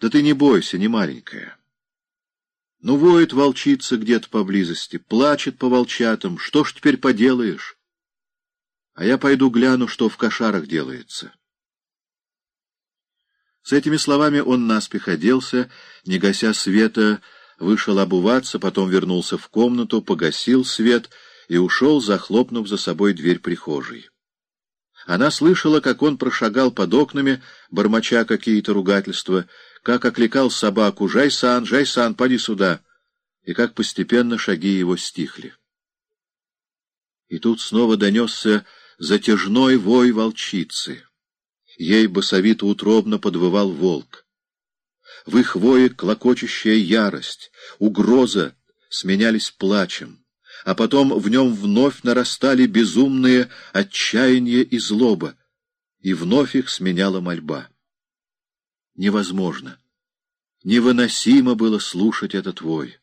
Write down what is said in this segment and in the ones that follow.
Да ты не бойся, не маленькая. Ну, воет волчица где-то поблизости, плачет по волчатам. Что ж теперь поделаешь? А я пойду гляну, что в кошарах делается. С этими словами он наспех оделся, не гася света, вышел обуваться, потом вернулся в комнату, погасил свет и ушел, захлопнув за собой дверь прихожей. Она слышала, как он прошагал под окнами, бормоча какие-то ругательства, как окликал собаку «Жайсан, Жайсан, поди сюда!» и как постепенно шаги его стихли. И тут снова донесся затяжной вой волчицы. Ей басовито утробно подвывал волк. В их вое клокочущая ярость, угроза сменялись плачем а потом в нем вновь нарастали безумные отчаяние и злоба, и вновь их сменяла мольба. Невозможно, невыносимо было слушать этот вой.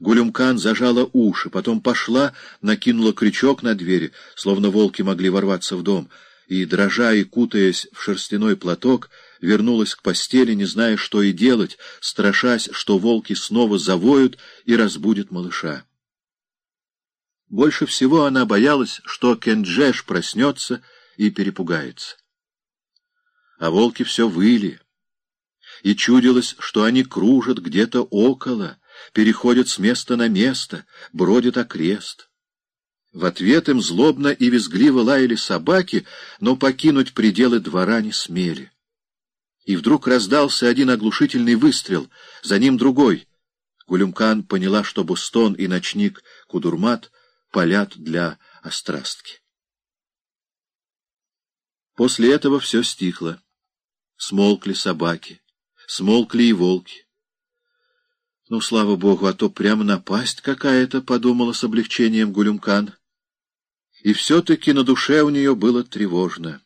Гулюмкан зажала уши, потом пошла, накинула крючок на двери, словно волки могли ворваться в дом, и, дрожа и кутаясь в шерстяной платок, вернулась к постели, не зная, что и делать, страшась, что волки снова завоют и разбудят малыша. Больше всего она боялась, что Кенджеш проснется и перепугается. А волки все выли, и чудилось, что они кружат где-то около, переходят с места на место, бродят окрест. В ответ им злобно и визгливо лаяли собаки, но покинуть пределы двора не смели. И вдруг раздался один оглушительный выстрел, за ним другой. Гулюмкан поняла, что Бустон и ночник Кудурмат — полят для острастки. После этого все стихло. Смолкли собаки, смолкли и волки. Ну, слава богу, а то прямо напасть какая-то, — подумала с облегчением Гулюмкан. И все-таки на душе у нее было тревожно.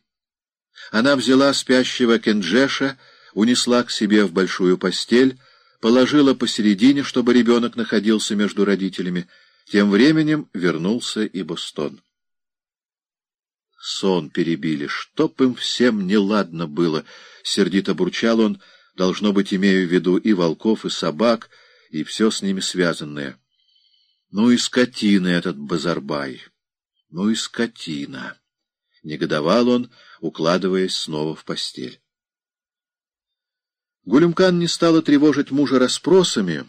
Она взяла спящего Кенджеша, унесла к себе в большую постель, положила посередине, чтобы ребенок находился между родителями, — тем временем вернулся и Бостон. Сон перебили, чтоб им всем неладно было, — сердито бурчал он, должно быть, имея в виду и волков, и собак, и все с ними связанное. Ну и скотина этот Базарбай, ну и скотина! — негодовал он, укладываясь снова в постель. Гулюмкан не стала тревожить мужа расспросами,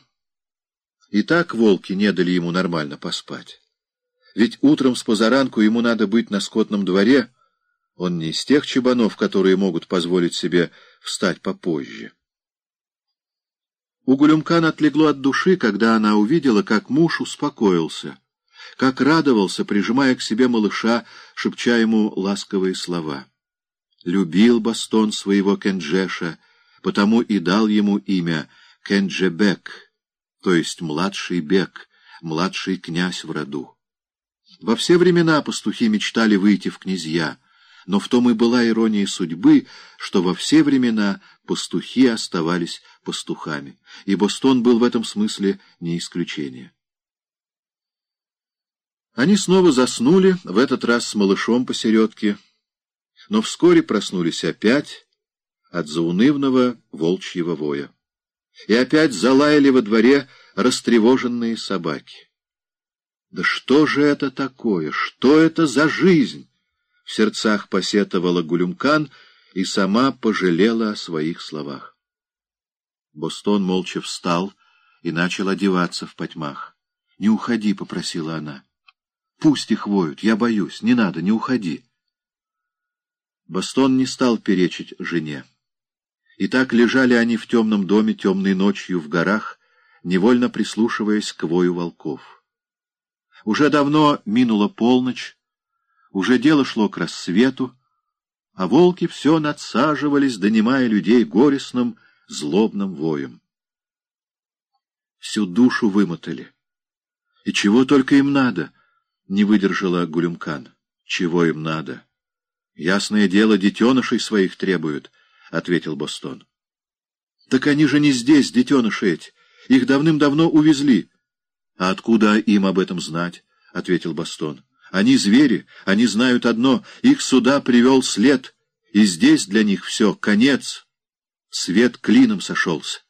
— и так волки не дали ему нормально поспать. Ведь утром с позаранку ему надо быть на скотном дворе. Он не из тех чебанов, которые могут позволить себе встать попозже. У Гулюмкан отлегло от души, когда она увидела, как муж успокоился, как радовался, прижимая к себе малыша, шепча ему ласковые слова. Любил Бастон своего Кенджеша, потому и дал ему имя Кенджебек — то есть младший бег, младший князь в роду. Во все времена пастухи мечтали выйти в князья, но в том и была ирония судьбы, что во все времена пастухи оставались пастухами, и Бостон был в этом смысле не исключение. Они снова заснули, в этот раз с малышом посередке, но вскоре проснулись опять от заунывного волчьего воя и опять залаяли во дворе растревоженные собаки. «Да что же это такое? Что это за жизнь?» В сердцах посетовала Гулюмкан и сама пожалела о своих словах. Бостон молча встал и начал одеваться в потьмах. «Не уходи», — попросила она. «Пусть их воют, я боюсь. Не надо, не уходи». Бостон не стал перечить жене. И так лежали они в темном доме темной ночью в горах, невольно прислушиваясь к вою волков. Уже давно минула полночь, уже дело шло к рассвету, а волки все надсаживались, донимая людей горестным, злобным воем. Всю душу вымотали. И чего только им надо, не выдержала Гулюмкан. Чего им надо? Ясное дело, детенышей своих требуют —— ответил Бостон. — Так они же не здесь, детеныши эти. Их давным-давно увезли. — А откуда им об этом знать? — ответил Бостон. — Они звери, они знают одно — их сюда привел след, и здесь для них все, конец. Свет клином сошелся.